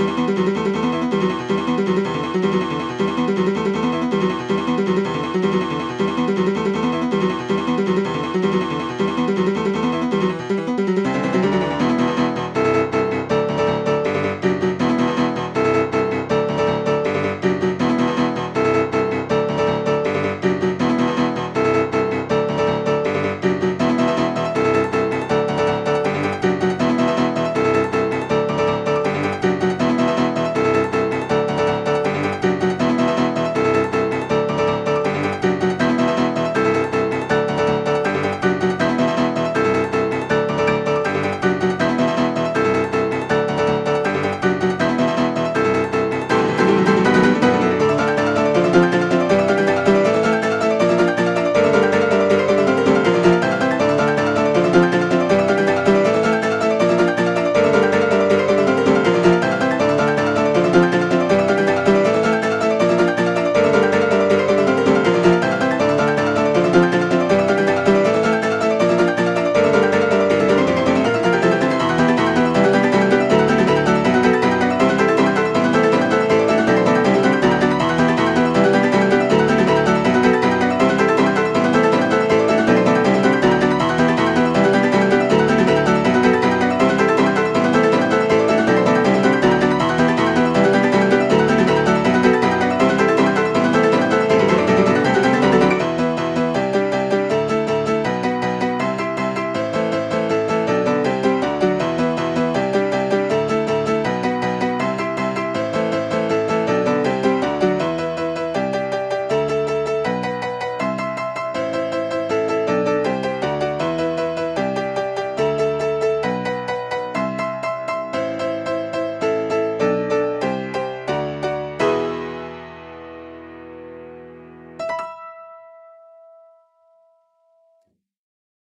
Müzik